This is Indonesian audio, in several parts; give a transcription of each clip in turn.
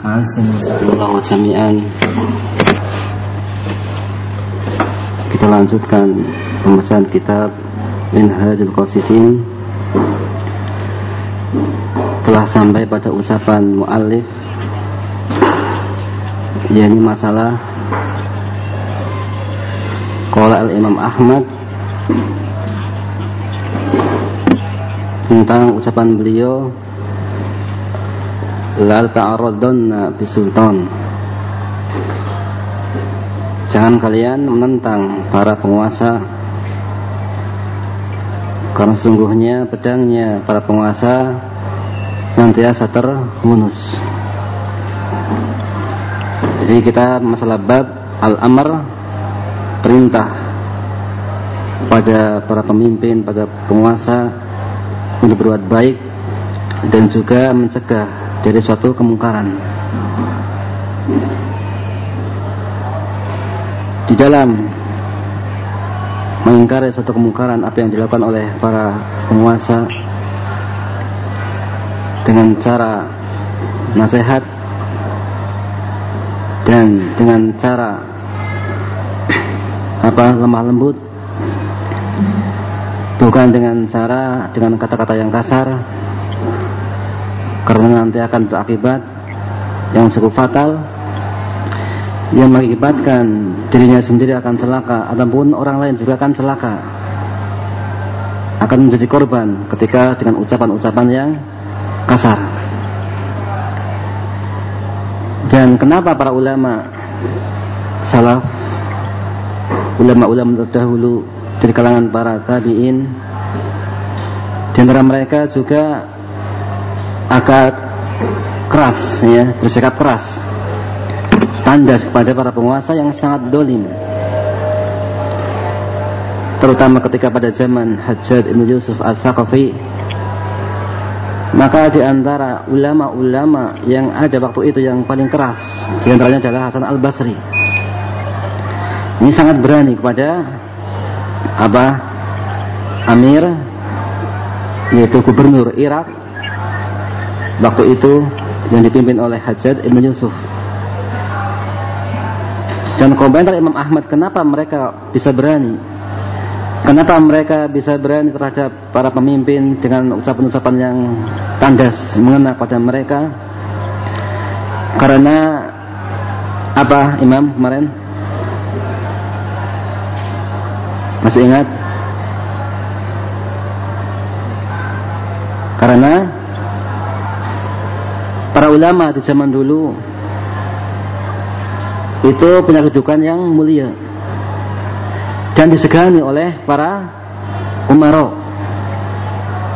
Assalamualaikum jami'an Kita lanjutkan pembacaan kitab Minhajul Qasidin. Telah sampai pada ucapan mu'allif yakni masalah Qala al-Imam Ahmad tentang ucapan beliau lal ta'arradunna bisultan. Jangan kalian menentang para penguasa karena sungguhnya pedangnya para penguasa senantiasa terhunus. Jadi kita masalah bab al-amr perintah pada para pemimpin, pada penguasa untuk berbuat baik dan juga mencegah dari suatu kemungkaran. Di dalam mengingkari suatu kemungkaran apa yang dilakukan oleh para penguasa dengan cara nasihat dan dengan cara apa lemah lembut bukan dengan cara dengan kata-kata yang kasar karena nanti akan berakibat yang cukup fatal. Yang mengakibatkan dirinya sendiri akan celaka ataupun orang lain juga akan celaka. Akan menjadi korban ketika dengan ucapan-ucapan yang kasar. Dan kenapa para ulama salaf ulama-ulama terdahulu dari kalangan para tabi'in di antara mereka juga agak keras ya bersikap keras. Tandas kepada para penguasa yang sangat dolim. Terutama ketika pada zaman Hajjaj Ibn Yusuf Al-Thaqafi maka di antara ulama-ulama yang ada waktu itu yang paling keras di antaranya adalah Hasan Al-Basri. Ini sangat berani kepada apa Amir yaitu gubernur Irak waktu itu yang dipimpin oleh Hajjaj Ibn Yusuf. Dan komentar Imam Ahmad kenapa mereka bisa berani? Kenapa mereka bisa berani terhadap para pemimpin dengan ucapan-ucapan yang tandas mengena pada mereka? Karena apa Imam kemarin? Masih ingat? Karena ulama di zaman dulu. Itu punya kedudukan yang mulia. Dan disegani oleh para umaro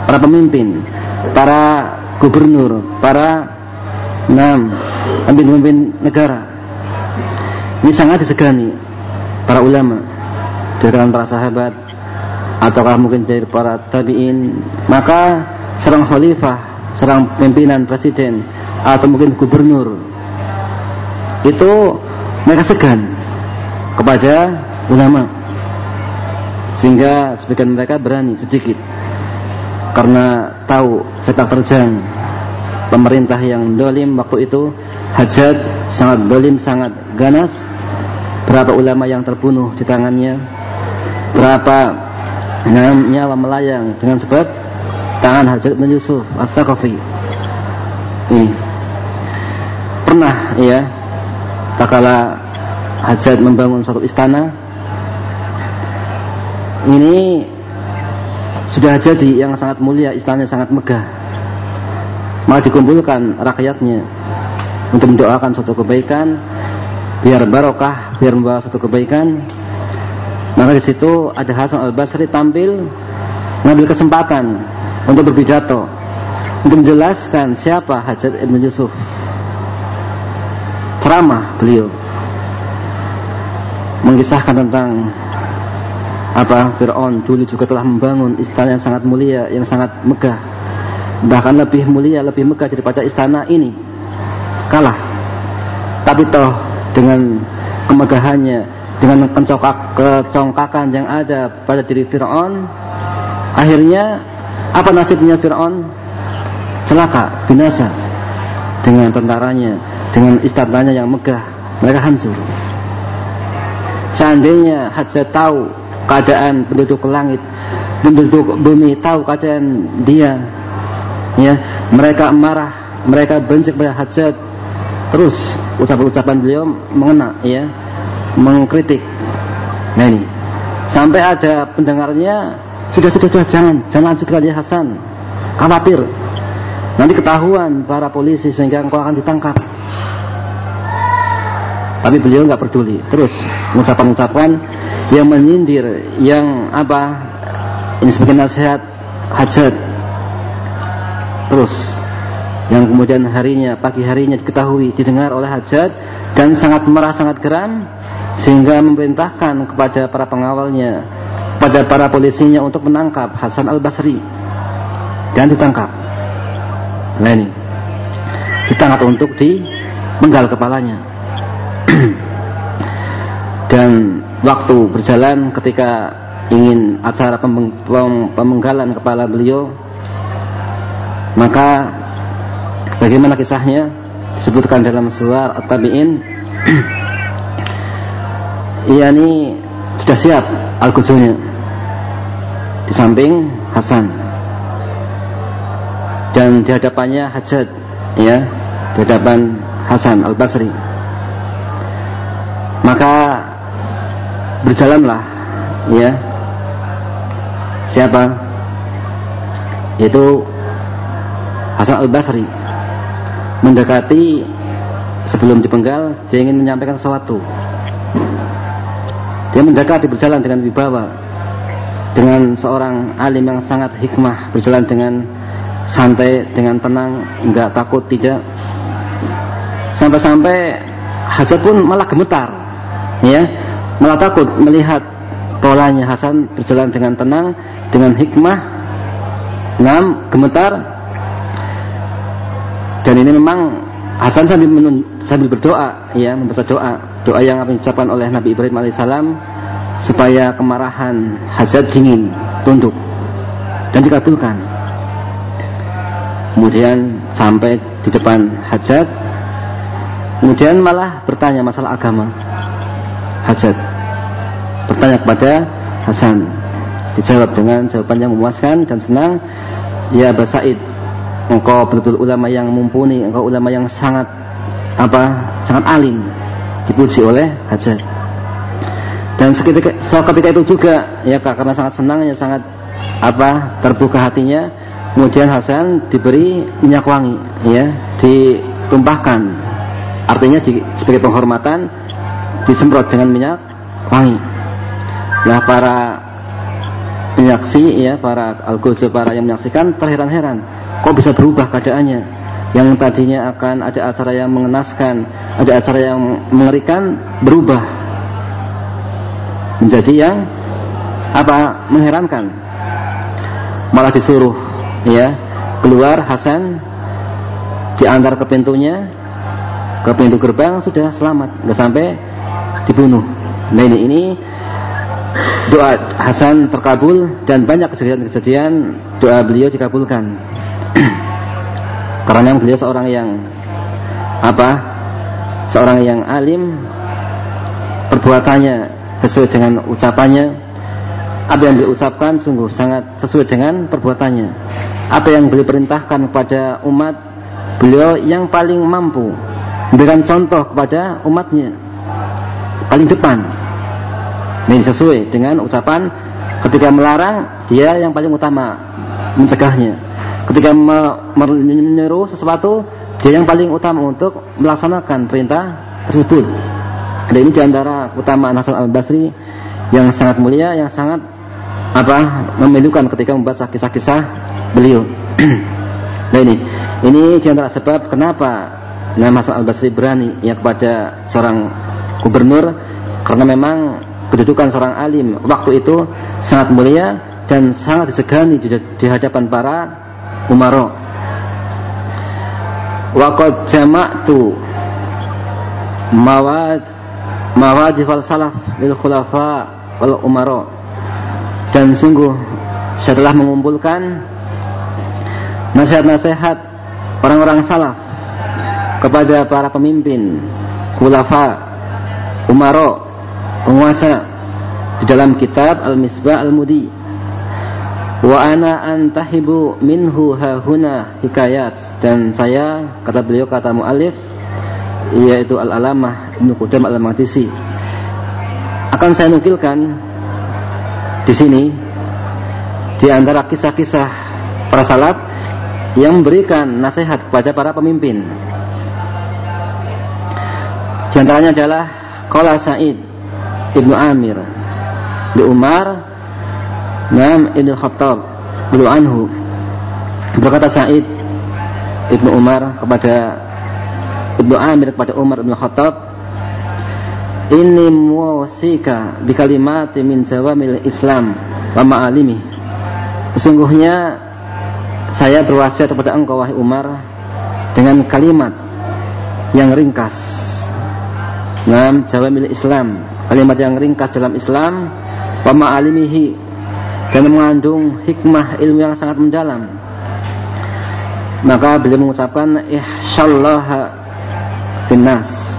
para pemimpin para gubernur para enam pemimpin negara. Ini sangat disegani para ulama dari para sahabat ataukah mungkin dari para tabiin. Maka seorang khalifah seorang pimpinan presiden atau mungkin gubernur. Itu mereka segan kepada ulama. Sehingga sebagian mereka berani sedikit. Karena tahu sepak terjang pemerintah yang dolim waktu itu. Hajat sangat dolim sangat ganas. Berapa ulama yang terbunuh di tangannya. Berapa nyawa melayang dengan sebab tangan hajat bin Yusuf al-Thaqafi ini pernah ya takala hajat membangun suatu istana ini sudah jadi yang sangat mulia istananya sangat megah. Maka dikumpulkan rakyatnya untuk mendoakan suatu kebaikan biar barokah biar membawa suatu kebaikan. Maka di situ ada Hasan Al Basri tampil mengambil kesempatan untuk berpidato untuk menjelaskan siapa Hajat Ibn Yusuf ceramah beliau mengisahkan tentang apa Fir'aun dulu juga telah membangun istana yang sangat mulia, yang sangat megah. Bahkan lebih mulia, lebih megah daripada istana ini. Kalah. Tapi toh dengan kemegahannya, dengan kencokak, kecongkakan yang ada pada diri Fir'aun, akhirnya apa nasibnya Fir'aun? Celaka, binasa dengan tentaranya dengan istananya yang megah mereka hancur seandainya Hajjat tahu keadaan penduduk langit penduduk bumi tahu keadaan dia ya mereka marah mereka benci kepada Hajjat terus ucapan-ucapan beliau mengena ya mengkritik. Nah ini. Sampai ada pendengarnya sudah sudah, sudah jangan jangan lanjutkan ya Hasan. Khawatir. Nanti ketahuan para polisi sehingga engkau akan ditangkap tapi beliau nggak peduli. Terus mengucapkan-ucapan yang menyindir yang apa ini sebagai nasihat hajat. Terus yang kemudian harinya pagi harinya diketahui didengar oleh hajat dan sangat merah sangat geram sehingga memerintahkan kepada para pengawalnya pada para polisinya untuk menangkap Hasan Al Basri dan ditangkap. Nah ini. Ditangkap untuk di menggal kepalanya. Dan waktu berjalan ketika ingin acara pemenggalan kepala beliau maka bagaimana kisahnya? Disebutkan dalam surah At-Tabi'in. Ia ini sudah siap al di samping Hasan. Dan di hadapannya Hajat ya. Di hadapan Hasan Al-Basri. Maka berjalanlah ya. Siapa? Itu Hasan Al Basri mendekati sebelum dipenggal dia ingin menyampaikan sesuatu. Dia mendekati berjalan dengan wibawa dengan seorang alim yang sangat hikmah berjalan dengan santai dengan tenang enggak takut tidak sampai-sampai hajat pun malah gemetar ya. Malah takut melihat polanya. Hasan berjalan dengan tenang dengan hikmah. Ngam gemetar. Dan ini memang Hasan sambil menun, sambil berdoa ya membaca doa. Doa yang diucapkan oleh Nabi Ibrahim alaihissalam supaya kemarahan Hazat dingin tunduk dan dikabulkan. Kemudian sampai di depan hajat kemudian malah bertanya masalah agama. Hajat. Bertanya kepada Hasan. Dijawab dengan jawaban yang memuaskan dan senang. Ya Aba Said engkau betul ulama yang mumpuni engkau ulama yang sangat apa sangat alim. Dipuji oleh Hajat. Dan seketika, seketika itu juga ya karena sangat senang ya sangat apa terbuka hatinya. Kemudian Hasan diberi minyak wangi ya ditumpahkan artinya di, sebagai penghormatan disemprot dengan minyak wangi. Nah para penyaksi ya para algojo para yang menyaksikan terheran-heran. Kok bisa berubah keadaannya? Yang tadinya akan ada acara yang mengenaskan ada acara yang mengerikan berubah. Menjadi yang apa mengherankan. Malah disuruh ya keluar Hasan diantar ke pintunya ke pintu gerbang sudah selamat nggak sampai dibunuh. Nah ini, ini doa Hasan terkabul dan banyak kejadian-kejadian doa beliau dikabulkan. Karena beliau seorang yang apa? Seorang yang alim perbuatannya sesuai dengan ucapannya. Apa yang beliau ucapkan sungguh sangat sesuai dengan perbuatannya. Apa yang beliau perintahkan kepada umat, beliau yang paling mampu memberikan contoh kepada umatnya paling depan. Ini sesuai dengan ucapan ketika melarang dia yang paling utama mencegahnya. Ketika menyeru sesuatu dia yang paling utama untuk melaksanakan perintah tersebut. Ada ini di antara utama Hasan Al Basri yang sangat mulia, yang sangat apa memilukan ketika membaca kisah-kisah beliau. nah ini, ini di antara sebab kenapa nama Hasan Al Basri berani ya kepada seorang gubernur karena memang kedudukan seorang alim waktu itu sangat mulia dan sangat disegani di, hadapan para umaro. Waqad jama'tu mawad mawadif al salaf lil khulafa wal umaro. Dan sungguh setelah mengumpulkan nasihat-nasihat orang-orang salaf kepada para pemimpin, khulafa, umaro, penguasa di dalam kitab Al-Misbah Al-Mudi. Wa ana antahibu minhu hahuna hikayat dan saya kata beliau kata muallif yaitu Al-Alamah Ibnu Qudam Al-Maqdisi akan saya nukilkan di sini di antara kisah-kisah para salaf yang memberikan nasihat kepada para pemimpin. Di antaranya adalah Qala Sa'id Ibnu Amir di Umar Nam Ibnu Khattab Beliau anhu berkata Sa'id Ibnu Umar kepada Ibnu Amir kepada Umar Ibnu Khattab Ini muwasika bi kalimati min jawamil Islam wa ma'alimi Sesungguhnya saya berwasiat kepada engkau wahai Umar dengan kalimat yang ringkas. Nam jawamil Islam, kalimat yang ringkas dalam Islam wa ma'alimihi dan mengandung hikmah ilmu yang sangat mendalam. Maka beliau mengucapkan ihsyallaha finnas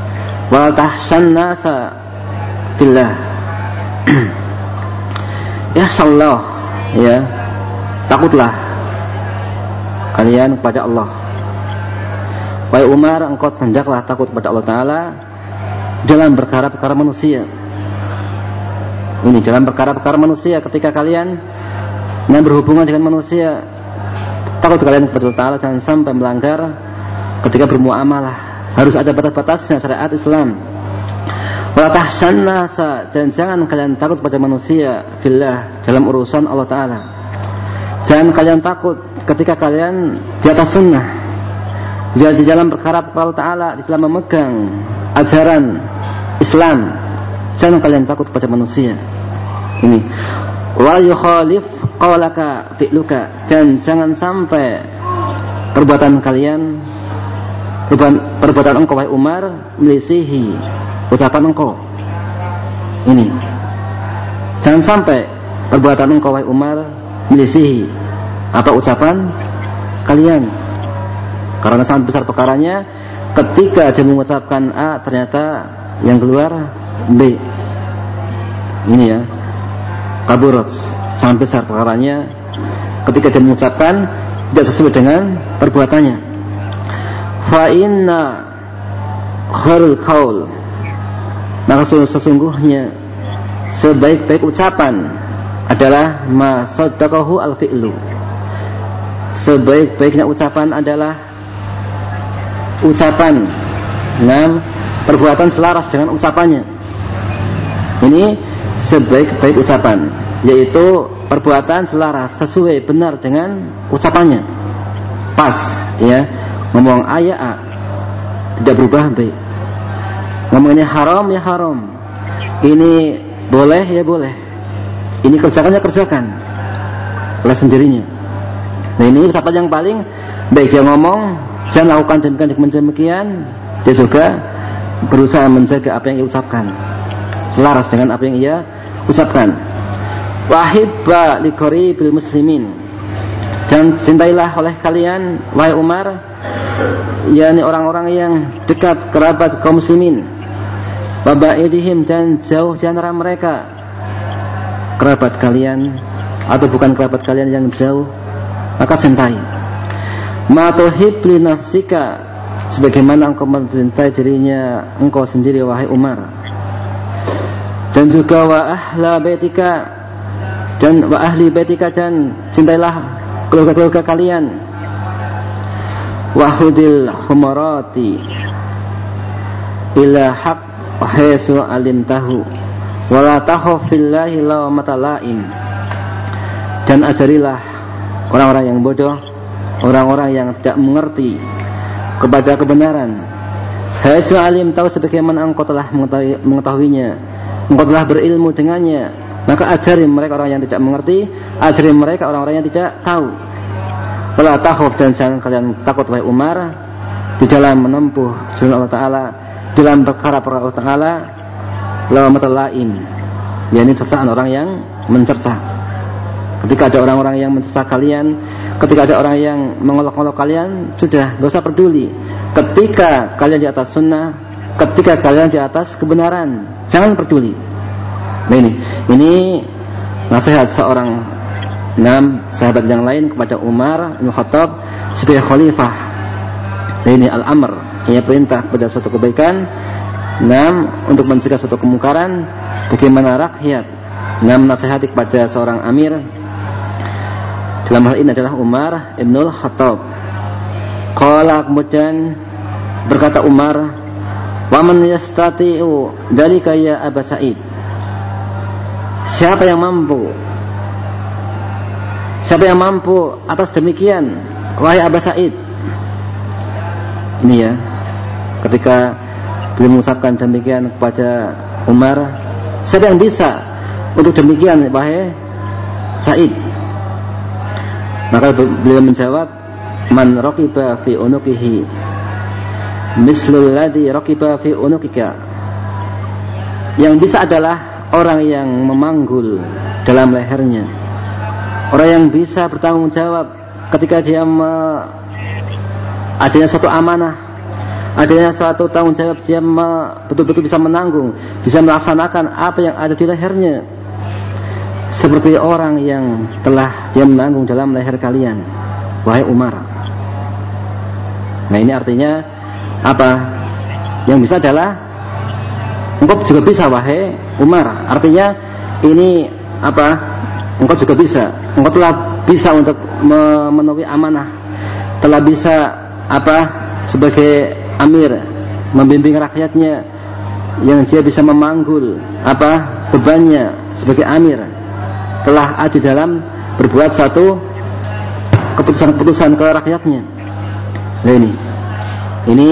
wa tahsan nasa fillah. ihsyallah ya. Takutlah kalian kepada Allah. Wahai Umar, engkau hendaklah takut kepada Allah Taala dalam perkara-perkara manusia. Ini dalam perkara-perkara manusia ketika kalian yang berhubungan dengan manusia. Takut kalian kepada Allah jangan sampai melanggar ketika bermuamalah. Harus ada batas-batasnya syariat Islam. Wala tahsan dan jangan kalian takut pada manusia fillah dalam urusan Allah taala. Jangan kalian takut ketika kalian di atas sunnah. Di dalam perkara-perkara Allah taala di dalam memegang ajaran Islam. Jangan kalian takut pada manusia. Ini. Wa yukhalif qawlaka fi'luka. Dan jangan sampai perbuatan kalian perbuatan, perbuatan engkau wahai Umar melisihi ucapan engkau. Ini. Jangan sampai perbuatan engkau wahai Umar melisihi apa ucapan kalian. Karena sangat besar perkaranya ketika dia mengucapkan A ternyata yang keluar B. Ini ya. Kaburat sangat besar perkaranya. Ketika dia mengucapkan tidak sesuai dengan perbuatannya. Fa inna khairul qaul maka sesungguhnya sebaik-baik ucapan adalah ma saddaqahu al fi'lu sebaik-baiknya ucapan adalah ucapan enam perbuatan selaras dengan ucapannya. Ini sebaik-baik ucapan yaitu perbuatan selaras sesuai benar dengan ucapannya. Pas ya. Ngomong ayat A tidak berubah B ngomongnya haram ya haram. Ini boleh ya boleh. Ini kerjakan ya kerjakan. Oleh sendirinya. Nah ini ucapan yang paling baik dia ngomong saya lakukan demikian demikian demikian dia juga berusaha menjaga apa yang ia ucapkan. Selaras dengan apa yang ia ucapkan. Wahibba likori bil muslimin. Dan cintailah oleh kalian wahai Umar yakni orang-orang yang dekat kerabat kaum muslimin. Wabaidihim dan jauh di mereka. Kerabat kalian atau bukan kerabat kalian yang jauh maka cintai ma tuhib li nafsika sebagaimana engkau mencintai dirinya engkau sendiri wahai Umar. Dan juga wa ahla baitika dan wa ahli baitika dan cintailah keluarga-keluarga kalian. Wahudil humarati ila haq haisu alim tahu wala takhaf fillahi lawmata laim dan ajarilah orang-orang yang bodoh orang-orang yang tidak mengerti kepada kebenaran. Haisu alim tahu sebagaimana engkau telah mengetahuinya. Engkau telah berilmu dengannya. Maka ajari mereka orang yang tidak mengerti ajari mereka orang-orang yang tidak tahu. Wala takhuf dan jangan kalian takut wahai Umar di dalam menempuh jalan Allah Taala dalam perkara perkara Allah Taala lawamatulaim yakni cercaan orang yang mencerca Ketika ada orang-orang yang mencesak kalian, ketika ada orang yang mengolok-olok kalian, sudah gak usah peduli. Ketika kalian di atas sunnah, ketika kalian di atas kebenaran, jangan peduli. Nah ini, ini nasihat seorang enam sahabat yang lain kepada Umar bin Khattab sebagai khalifah. Nah ini al-amr, ia perintah kepada suatu kebaikan. Enam untuk mencegah suatu kemungkaran. Bagaimana rakyat enam nasihati kepada seorang amir dalam hal ini adalah Umar Ibnul Khattab. Qala kemudian berkata Umar, "Wa man yastati'u dalika ya Aba Sa'id?" Siapa yang mampu? Siapa yang mampu atas demikian? Wahai Aba Sa'id. Ini ya. Ketika beliau mengucapkan demikian kepada Umar, siapa yang bisa untuk demikian wahai Sa'id? Maka beliau menjawab, "Man raqiba fi unuqihi mislul ladzi fi unukika." Yang bisa adalah orang yang memanggul dalam lehernya. Orang yang bisa bertanggung jawab ketika dia me, adanya suatu amanah, adanya suatu tanggung jawab dia betul-betul bisa menanggung, bisa melaksanakan apa yang ada di lehernya. Seperti orang yang telah dia menanggung dalam leher kalian, wahai Umar. Nah ini artinya apa? Yang bisa adalah engkau juga bisa wahai Umar. Artinya ini apa? Engkau juga bisa. Engkau telah bisa untuk memenuhi amanah. Telah bisa apa? Sebagai amir membimbing rakyatnya yang dia bisa memanggul apa bebannya sebagai amir telah ada dalam berbuat satu keputusan-keputusan ke rakyatnya. Nah ini, ini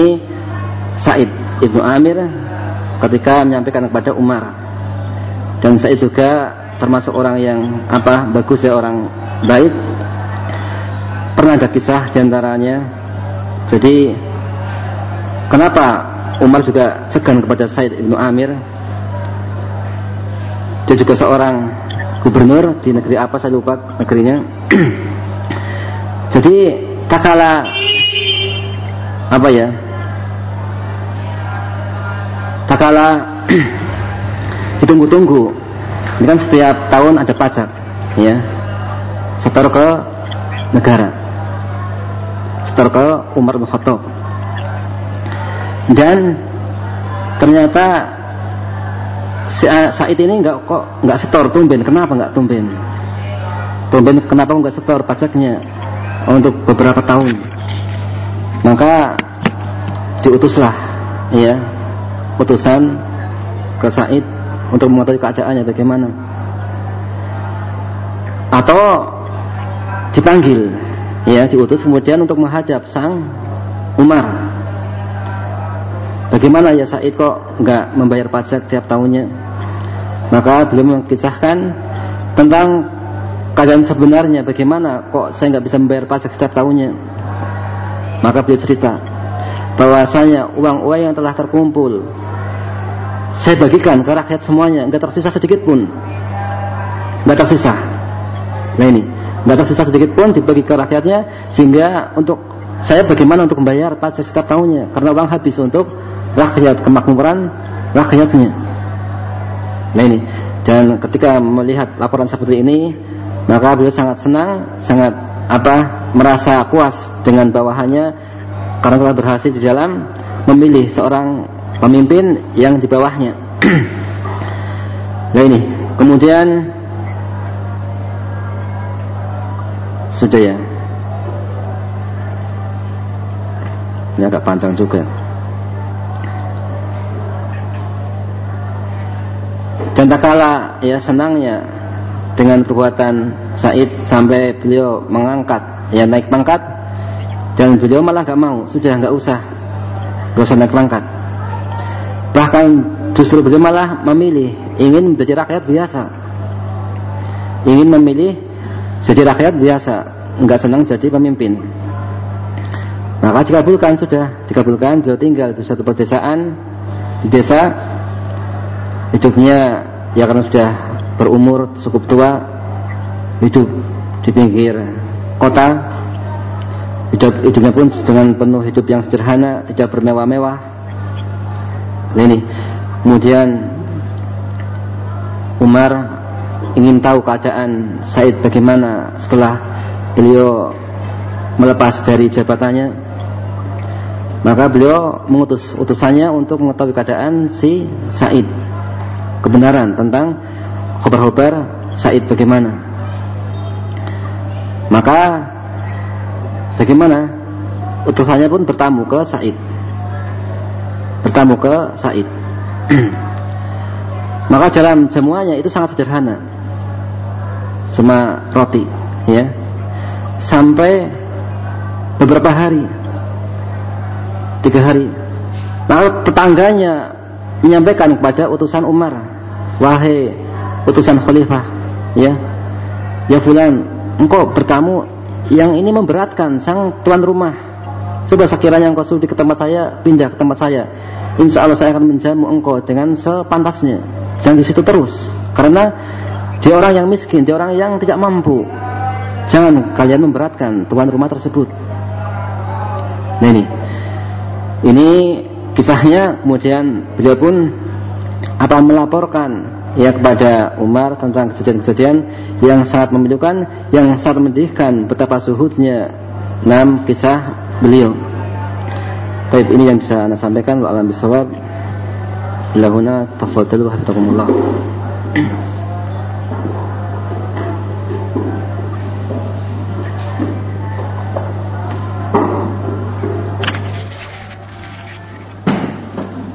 Said ibnu Amir ketika menyampaikan kepada Umar. Dan saya juga termasuk orang yang apa bagus ya orang baik. Pernah ada kisah di antaranya jadi kenapa Umar juga segan kepada Said ibnu Amir? Dia juga seorang gubernur di negeri apa saya lupa negerinya jadi tak kala apa ya tak kala ditunggu-tunggu. Ini kan setiap tahun ada pajak, ya. Setor ke negara. Setor ke Umar bin. Dan ternyata si Said ini nggak kok nggak setor tumben. Kenapa nggak tumben? Tumben kenapa nggak setor pajaknya untuk beberapa tahun? Maka diutuslah ya utusan ke Said untuk mengetahui keadaannya bagaimana atau dipanggil ya diutus kemudian untuk menghadap sang Umar bagaimana ya Said kok nggak membayar pajak tiap tahunnya? Maka beliau mengisahkan tentang keadaan sebenarnya. Bagaimana kok saya nggak bisa membayar pajak setiap tahunnya? Maka beliau cerita bahwasanya uang-uang yang telah terkumpul saya bagikan ke rakyat semuanya, nggak tersisa sedikit pun, nggak tersisa. Nah ini, nggak tersisa sedikit pun dibagi ke rakyatnya, sehingga untuk saya bagaimana untuk membayar pajak setiap tahunnya, karena uang habis untuk rakyat kemakmuran rakyatnya. Nah ini, dan ketika melihat laporan seperti ini, maka beliau sangat senang, sangat apa merasa puas dengan bawahannya karena telah berhasil di dalam memilih seorang pemimpin yang di bawahnya. nah ini, kemudian sudah ya. Ini agak panjang juga. Dan tak kalah ya senangnya dengan perbuatan Said sampai beliau mengangkat. Ya naik pangkat dan beliau malah nggak mau. Sudah nggak usah. Nggak usah naik pangkat. Bahkan justru beliau malah memilih ingin menjadi rakyat biasa. Ingin memilih jadi rakyat biasa, enggak senang jadi pemimpin. Maka dikabulkan sudah, dikabulkan beliau tinggal di suatu pedesaan di desa hidupnya ya karena sudah berumur cukup tua hidup di pinggir kota. Hidup hidupnya pun dengan penuh hidup yang sederhana tidak bermewah-mewah. Nah ini. Kemudian Umar ingin tahu keadaan Said bagaimana setelah beliau melepas dari jabatannya. Maka beliau mengutus utusannya untuk mengetahui keadaan si Said kebenaran tentang kabar-kabar Said bagaimana maka bagaimana utusannya pun bertamu ke Said bertamu ke Said Maka dalam jamuannya itu sangat sederhana. Cuma roti, ya. Sampai beberapa hari. Tiga hari. Maka tetangganya menyampaikan kepada utusan Umar, "Wahai utusan khalifah, ya. Ya fulan, engkau bertamu yang ini memberatkan sang tuan rumah. Coba sekiranya engkau sudi ke tempat saya, pindah ke tempat saya. Insya Allah saya akan menjamu engkau dengan sepantasnya. Jangan di situ terus. Karena dia orang yang miskin, dia orang yang tidak mampu. Jangan kalian memberatkan tuan rumah tersebut. Nah ini, ini kisahnya. Kemudian beliau pun apa melaporkan ya kepada Umar tentang kejadian-kejadian yang sangat memilukan, yang sangat mendidihkan betapa suhudnya enam kisah beliau. Tapi ini yang bisa anda sampaikan wa alam bisawab. Ilahuna tafadhalu wa.